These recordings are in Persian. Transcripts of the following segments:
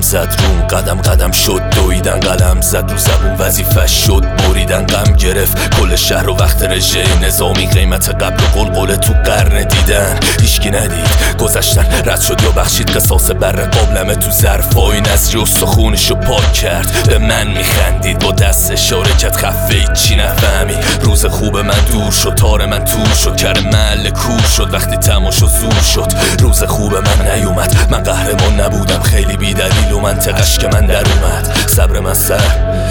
زد روم قدم قدم شد دویدن قلم زد رو زبون وظیفه شد بریدن غم گرفت. کل شهر و وقت رژه نظامی قیمت قبل و قلقل تو قرن دیدن. هیچکی ندید گذشتن رد شد یا بخشید قصاص بر قابلمه تو ظرفای نظری استخونشو پاک کرد به من میخندید. با دست اشاره کرد خفه چی نفهمی؟ روز خوب من دور شد تار من تور شد کر محل کور شد وقتی تماشا زور شد. روز خوب من نیومد من قهرمان نبودم خیلی بیدلیل و منطقش که من در اومد. صبر من سر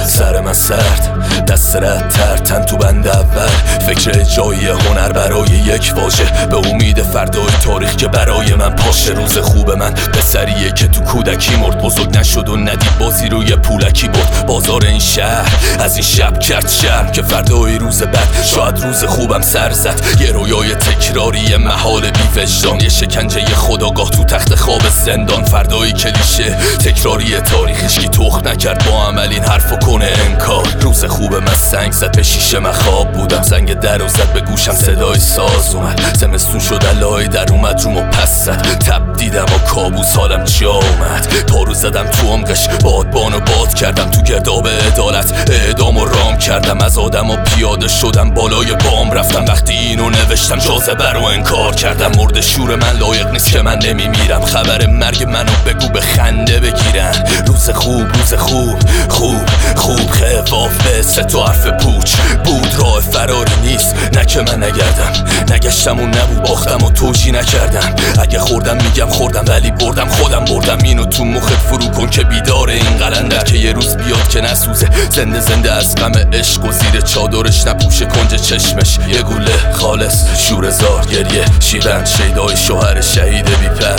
سر من سرد دست رد تر تن تو بند اول. فکر جایی هنر برای یک واژه. به امید فردای تاریخ که برای من پاشه. روز خوب من به سریه که تو کودکی مرد. بزرگ نشد و ندید بازی روی پولکی برد. بازار این شهر از این شب کرد شرم که فردای روز بعد شاید روز خوبم سر زد. یه رویای تکراری محال بی وجدان. یه شکنجه خداگاه تو تخت خواب زندان. فردای کلیشه تکراری تاریخش کی تخ نکرد. با عمل این حرفو کنه انکار. روز خوب من سنگ زد به شیشه من خواب بودم. زنگ در و زد به گوشم صدای ساز اومد. زمستون شد علای در اومد رومو پس زد. تب دیدم و کابوس حالم جا اومد. پارو زدم تو عمقش بادبان و باد کردم. تو گرداب عدالت اعدام و رام کردم. از آدم و پیاده شدم بالای بام رفتم. وقتی اینو نوشتم جاذبه رو انکار کردم. مرد شور من لایق نیست که من نمیمیرم. خبر مرگ منو بگو به خنده بگیرن. روز خوب روز خوب خوب. خوب به سه تو حرف پوچ. بود راه فراری نیست. نه که من نگردم. نگشتم و نبود. باختم و توجی نکردم. اگه خوردم میگم خوردم ولی بردم. خودم بردم. اینو تو مخت فرو کن که بیدار این قلندر که یه روز بیاد که نسوزه. زنده زنده از غم عشق و زیر چادرش نپوشه. کنج چشمش یه گوله خالص. شورزار گریه. شیرند شیدای شوهر شهید بیپر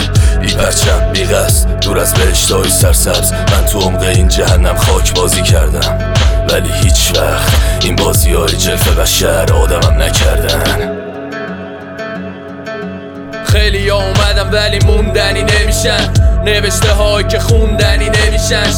از بهشتای سرسبز. من تو عمق این جهنم خاک بازی کردم. ولی هیچ وقت این بازی های جلفه و شهر آدمم نکردن. خیلی ها اومدم ولی موندنی نمیشن. نوشته های که خوندنی نمیشن.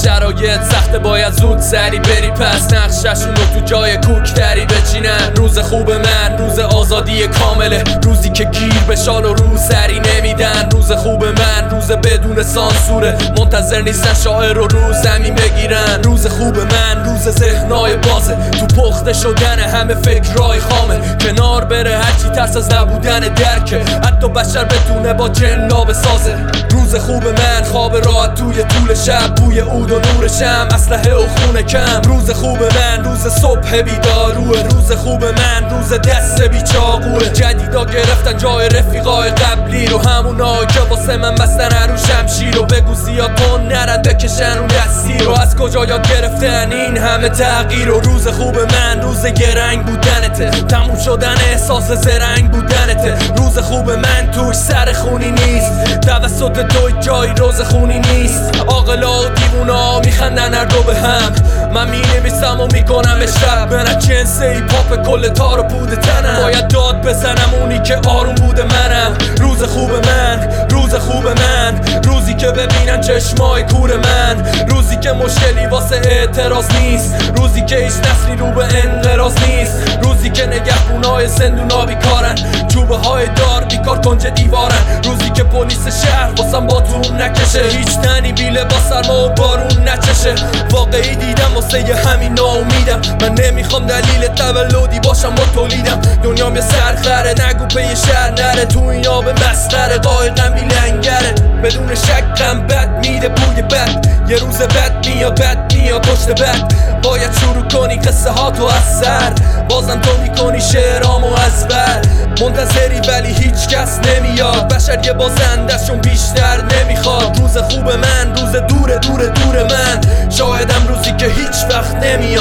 شرایط سخته باید زود سری بری پس نقششون رو تو جای کوکتری بچینن. روز خوب من روز آزادی کامله. روزی که گیر به شال و روز سری نمیدن. روز خوب من روز بدون سانسوره. منتظر نیستن شاعر رو رو زمین بگیرن. روز خوب من روز ذهنای بازه. تو پخته شدن همه فکرهای خامه. کنار بره هرچی ترس از نبودن درکه. حتی بشر بتونه با جناب سازه. روز خوب من خواب راحت توی طول شب. بوی اود و نور شم اسلحه و خونه کم. روز خوب من روز صبح بیداروه روز خوب من روز دست بیچاقوه جدیدا گرفتن جای رفیقای قبلی رو. همونا که واسه من بستن رو شمشیر رو. بگو زیاد کن نرن بکشن اون دستی رو. از کجا یاد گرفتن این همه تغییر و روز خوب من روز گرنگ بودنته. تموم شدن احساس زرنگ بودنته. روز خوب من توش سر خونی نیست. توسط تو جای روز خونی نیست. آقلا و دیوونا میخندن هر دو به هم. من می نویسم و می‌کنم شب. برن جنس ای پاپ کل تار پود تنم. باید داد بزنم اونی که آروم بوده منم. روز خوب من روز خوب من. روزی که ببینن چشمای کور من. روزی که مشکلی واسه اعتراض نیست. روزی که هیچ نسلی رو به انقراض نیست. روزی که نگهبونای زندونا بیکارن چوبه های دار بیکار کنج دیوارن. روزی که پلیس شهر واسم باتون نکشه. هیچ تنی بیله با سرما و بارون نچشه. واقعی دیدم واسه همین ناامیدم. من نمی‌خوام دلیل تولدی باشم با تولیدم. دنیام یه سرخره نگو پی شهر نره. تو این آب مسخره قایقم بیلنگره بدون شک غم بد میده بوی بد. یه روز بد میاد بد میاد پشت بد باید شروع کنی قصه ها تو از سر. بازم تو می‌کنی شعرامو از بر. منتظری ولی هیچ کس نمیاد. بشر یه بازندشون بیشتر نمی‌خواد. روز خوب من روز دور دور دور من. شاهدم روزی که هیچ وقت نمیاد.